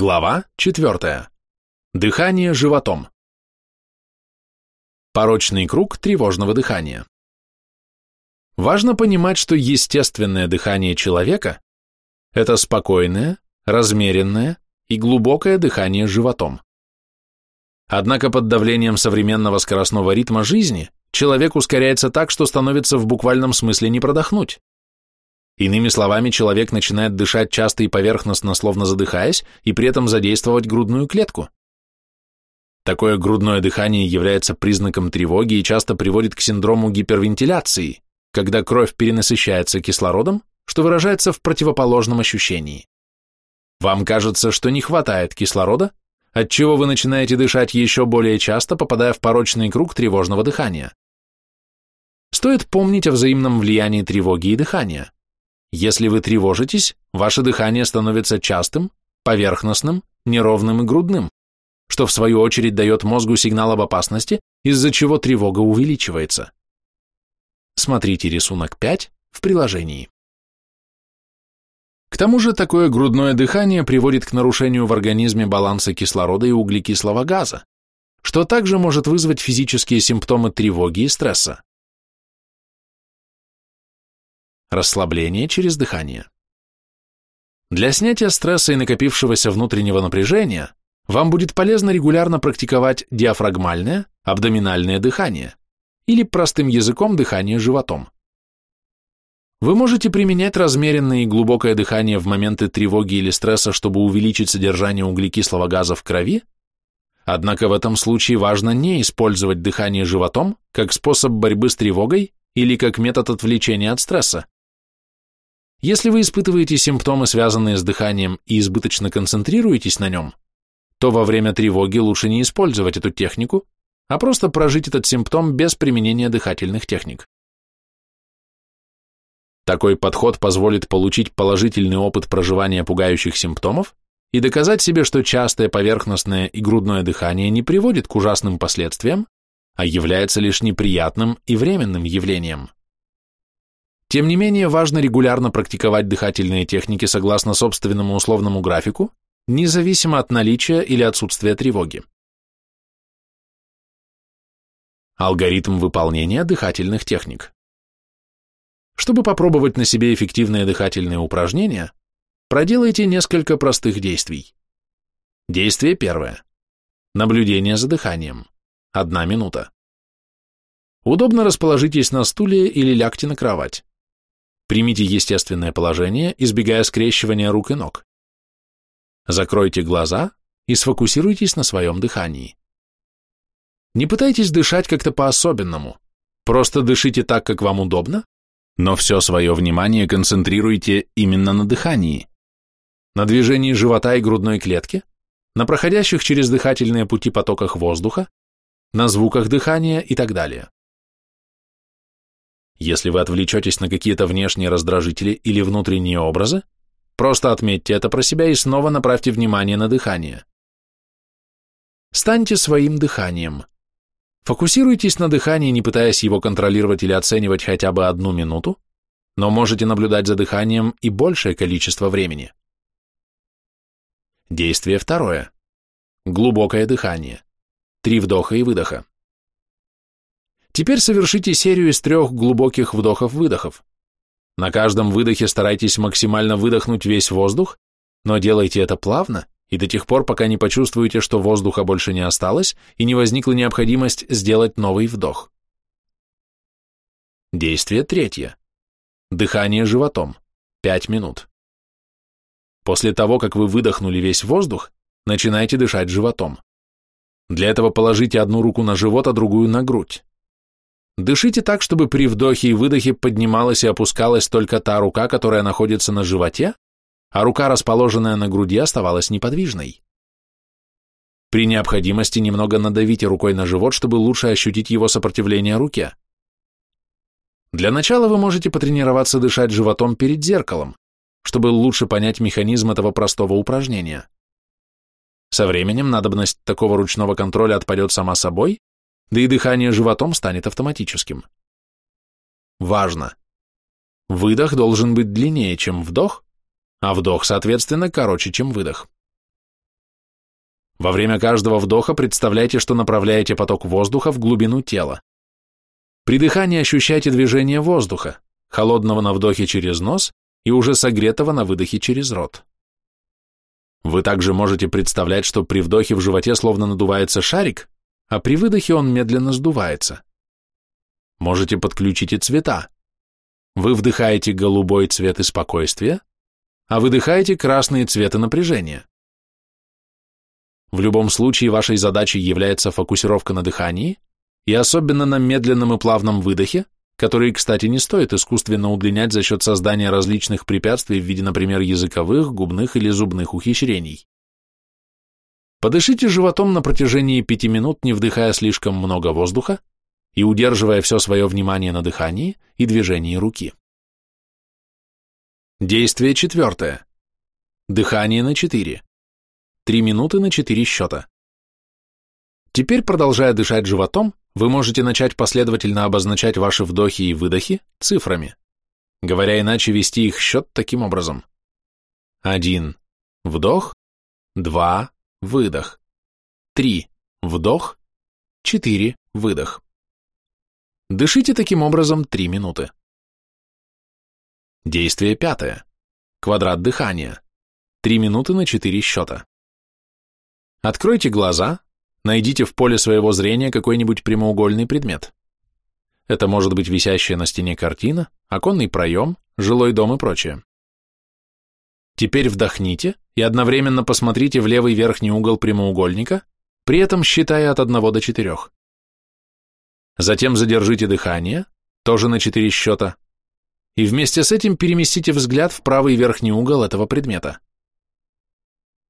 Глава 4. Дыхание животом. Порочный круг тревожного дыхания. Важно понимать, что естественное дыхание человека – это спокойное, размеренное и глубокое дыхание животом. Однако под давлением современного скоростного ритма жизни человек ускоряется так, что становится в буквальном смысле не продохнуть. Иными словами, человек начинает дышать часто и поверхностно, словно задыхаясь, и при этом задействовать грудную клетку. Такое грудное дыхание является признаком тревоги и часто приводит к синдрому гипервентиляции, когда кровь перенасыщается кислородом, что выражается в противоположном ощущении. Вам кажется, что не хватает кислорода, отчего вы начинаете дышать еще более часто, попадая в порочный круг тревожного дыхания. Стоит помнить о взаимном влиянии тревоги и дыхания. Если вы тревожитесь, ваше дыхание становится частым, поверхностным, неровным и грудным, что в свою очередь дает мозгу сигнал об опасности, из-за чего тревога увеличивается. Смотрите рисунок 5 в приложении. К тому же такое грудное дыхание приводит к нарушению в организме баланса кислорода и углекислого газа, что также может вызвать физические симптомы тревоги и стресса. Расслабление через дыхание. Для снятия стресса и накопившегося внутреннего напряжения вам будет полезно регулярно практиковать диафрагмальное, абдоминальное дыхание или простым языком дыхание животом. Вы можете применять размеренное и глубокое дыхание в моменты тревоги или стресса, чтобы увеличить содержание углекислого газа в крови, однако в этом случае важно не использовать дыхание животом как способ борьбы с тревогой или как метод отвлечения от стресса. Если вы испытываете симптомы, связанные с дыханием, и избыточно концентрируетесь на нем, то во время тревоги лучше не использовать эту технику, а просто прожить этот симптом без применения дыхательных техник. Такой подход позволит получить положительный опыт проживания пугающих симптомов и доказать себе, что частое поверхностное и грудное дыхание не приводит к ужасным последствиям, а является лишь неприятным и временным явлением. Тем не менее, важно регулярно практиковать дыхательные техники согласно собственному условному графику, независимо от наличия или отсутствия тревоги. Алгоритм выполнения дыхательных техник. Чтобы попробовать на себе эффективные дыхательные упражнения, проделайте несколько простых действий. Действие первое. Наблюдение за дыханием. Одна минута. Удобно расположитесь на стуле или лягте на кровать. Примите естественное положение, избегая скрещивания рук и ног. Закройте глаза и сфокусируйтесь на своем дыхании. Не пытайтесь дышать как-то по-особенному, просто дышите так, как вам удобно, но все свое внимание концентрируйте именно на дыхании, на движении живота и грудной клетки, на проходящих через дыхательные пути потоках воздуха, на звуках дыхания и так далее. Если вы отвлечетесь на какие-то внешние раздражители или внутренние образы, просто отметьте это про себя и снова направьте внимание на дыхание. Станьте своим дыханием. Фокусируйтесь на дыхании, не пытаясь его контролировать или оценивать хотя бы одну минуту, но можете наблюдать за дыханием и большее количество времени. Действие второе. Глубокое дыхание. Три вдоха и выдоха. Теперь совершите серию из трех глубоких вдохов-выдохов. На каждом выдохе старайтесь максимально выдохнуть весь воздух, но делайте это плавно и до тех пор, пока не почувствуете, что воздуха больше не осталось и не возникла необходимость сделать новый вдох. Действие третье. Дыхание животом. 5 минут. После того, как вы выдохнули весь воздух, начинайте дышать животом. Для этого положите одну руку на живот, а другую на грудь. Дышите так, чтобы при вдохе и выдохе поднималась и опускалась только та рука, которая находится на животе, а рука, расположенная на груди, оставалась неподвижной. При необходимости немного надавите рукой на живот, чтобы лучше ощутить его сопротивление руке. Для начала вы можете потренироваться дышать животом перед зеркалом, чтобы лучше понять механизм этого простого упражнения. Со временем надобность такого ручного контроля отпадет сама собой, да и дыхание животом станет автоматическим. Важно! Выдох должен быть длиннее, чем вдох, а вдох, соответственно, короче, чем выдох. Во время каждого вдоха представляйте, что направляете поток воздуха в глубину тела. При дыхании ощущайте движение воздуха, холодного на вдохе через нос и уже согретого на выдохе через рот. Вы также можете представлять, что при вдохе в животе словно надувается шарик, а при выдохе он медленно сдувается. Можете подключить и цвета. Вы вдыхаете голубой цвет и спокойствия, а выдыхаете красные цветы напряжения. В любом случае вашей задачей является фокусировка на дыхании и особенно на медленном и плавном выдохе, который, кстати, не стоит искусственно удлинять за счет создания различных препятствий в виде, например, языковых, губных или зубных ухищрений. Подышите животом на протяжении пяти минут, не вдыхая слишком много воздуха и удерживая все свое внимание на дыхании и движении руки. Действие четвертое. Дыхание на четыре. Три минуты на четыре счета. Теперь, продолжая дышать животом, вы можете начать последовательно обозначать ваши вдохи и выдохи цифрами. Говоря иначе, вести их счет таким образом. Один. Вдох. Два. Выдох. Три. Вдох. Четыре. Выдох. Дышите таким образом три минуты. Действие пятое. Квадрат дыхания. Три минуты на четыре счета. Откройте глаза, найдите в поле своего зрения какой-нибудь прямоугольный предмет. Это может быть висящая на стене картина, оконный проем, жилой дом и прочее. Теперь вдохните и одновременно посмотрите в левый верхний угол прямоугольника, при этом считая от 1 до 4. Затем задержите дыхание, тоже на 4 счета, и вместе с этим переместите взгляд в правый верхний угол этого предмета.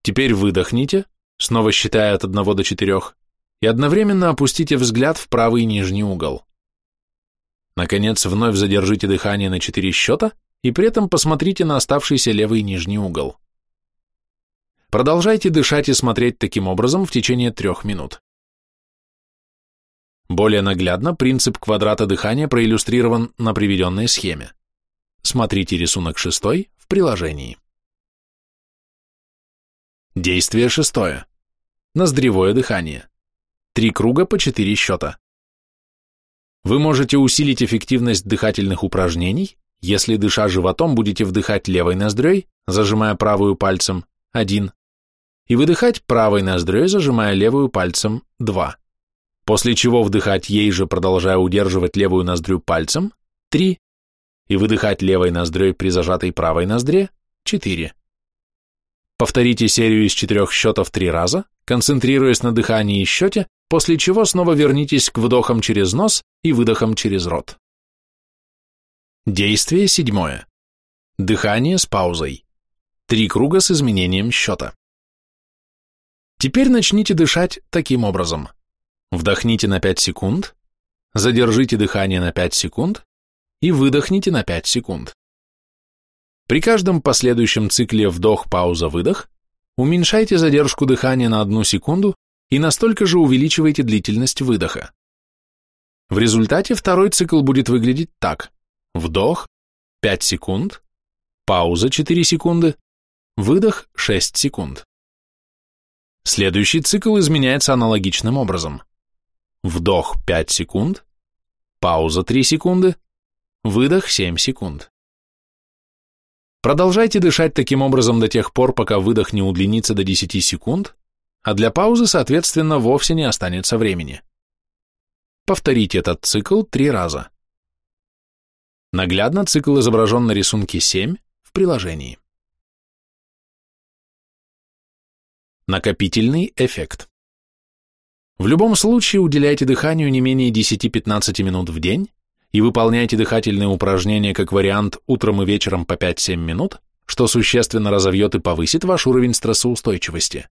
Теперь выдохните, снова считая от 1 до 4, и одновременно опустите взгляд в правый нижний угол. Наконец, вновь задержите дыхание на 4 счета и при этом посмотрите на оставшийся левый нижний угол. Продолжайте дышать и смотреть таким образом в течение трех минут. Более наглядно принцип квадрата дыхания проиллюстрирован на приведенной схеме. Смотрите рисунок шестой в приложении. Действие шестое. Ноздревое дыхание. Три круга по четыре счета. Вы можете усилить эффективность дыхательных упражнений, если, дыша животом, будете вдыхать левой ноздрёй, зажимая правую пальцем, 1, и выдыхать правой ноздрёй, зажимая левую пальцем, 2, после чего вдыхать ей же, продолжая удерживать левую ноздрю пальцем, 3, и выдыхать левой ноздрёй при зажатой правой ноздре 4. Повторите серию из четырех счетов три раза, концентрируясь на дыхании и счете, после чего снова вернитесь к вдохам через нос и выдохам через рот. Действие седьмое. Дыхание с паузой. Три круга с изменением счета. Теперь начните дышать таким образом. Вдохните на 5 секунд, задержите дыхание на 5 секунд, и выдохните на 5 секунд. При каждом последующем цикле вдох-пауза-выдох уменьшайте задержку дыхания на 1 секунду и настолько же увеличивайте длительность выдоха. В результате второй цикл будет выглядеть так. Вдох 5 секунд, пауза 4 секунды, выдох 6 секунд. Следующий цикл изменяется аналогичным образом. Вдох 5 секунд, пауза 3 секунды, Выдох 7 секунд. Продолжайте дышать таким образом до тех пор, пока выдох не удлинится до 10 секунд, а для паузы, соответственно, вовсе не останется времени. Повторите этот цикл три раза. Наглядно цикл изображен на рисунке 7 в приложении. Накопительный эффект. В любом случае уделяйте дыханию не менее 10-15 минут в день, и выполняйте дыхательные упражнения как вариант утром и вечером по 5-7 минут, что существенно разовьет и повысит ваш уровень стрессоустойчивости.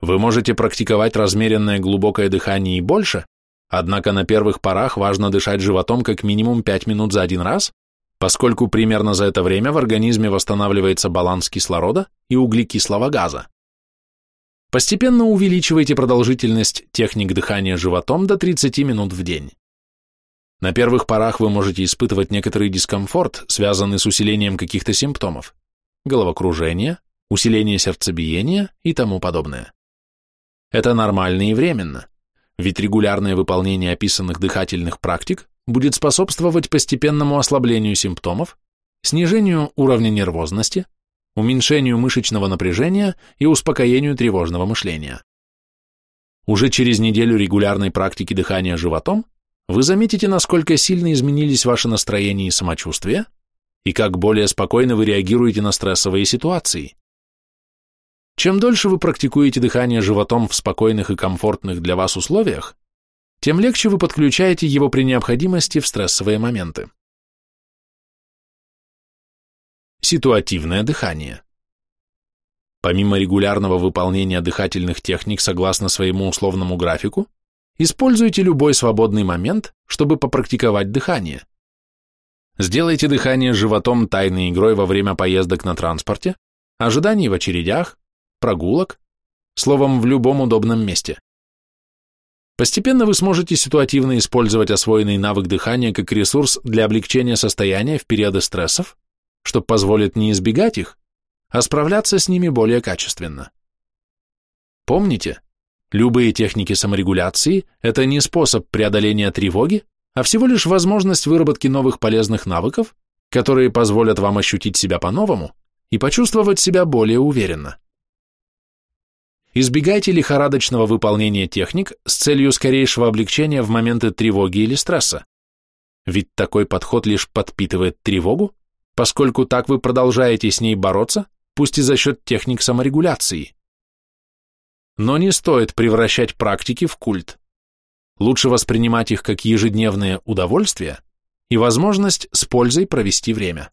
Вы можете практиковать размеренное глубокое дыхание и больше, однако на первых порах важно дышать животом как минимум 5 минут за один раз, поскольку примерно за это время в организме восстанавливается баланс кислорода и углекислого газа. Постепенно увеличивайте продолжительность техник дыхания животом до 30 минут в день. На первых порах вы можете испытывать некоторый дискомфорт, связанный с усилением каких-то симптомов, головокружение, усиление сердцебиения и тому подобное. Это нормально и временно, ведь регулярное выполнение описанных дыхательных практик будет способствовать постепенному ослаблению симптомов, снижению уровня нервозности, уменьшению мышечного напряжения и успокоению тревожного мышления. Уже через неделю регулярной практики дыхания животом вы заметите, насколько сильно изменились ваше настроение и самочувствие, и как более спокойно вы реагируете на стрессовые ситуации. Чем дольше вы практикуете дыхание животом в спокойных и комфортных для вас условиях, тем легче вы подключаете его при необходимости в стрессовые моменты. Ситуативное дыхание. Помимо регулярного выполнения дыхательных техник согласно своему условному графику, используйте любой свободный момент, чтобы попрактиковать дыхание. Сделайте дыхание животом тайной игрой во время поездок на транспорте, ожиданий в очередях, прогулок, словом, в любом удобном месте. Постепенно вы сможете ситуативно использовать освоенный навык дыхания как ресурс для облегчения состояния в периоды стрессов, что позволит не избегать их, а справляться с ними более качественно. Помните, любые техники саморегуляции – это не способ преодоления тревоги, а всего лишь возможность выработки новых полезных навыков, которые позволят вам ощутить себя по-новому и почувствовать себя более уверенно. Избегайте лихорадочного выполнения техник с целью скорейшего облегчения в моменты тревоги или стресса. Ведь такой подход лишь подпитывает тревогу, поскольку так вы продолжаете с ней бороться, пусть и за счет техник саморегуляции. Но не стоит превращать практики в культ. Лучше воспринимать их как ежедневное удовольствие и возможность с пользой провести время.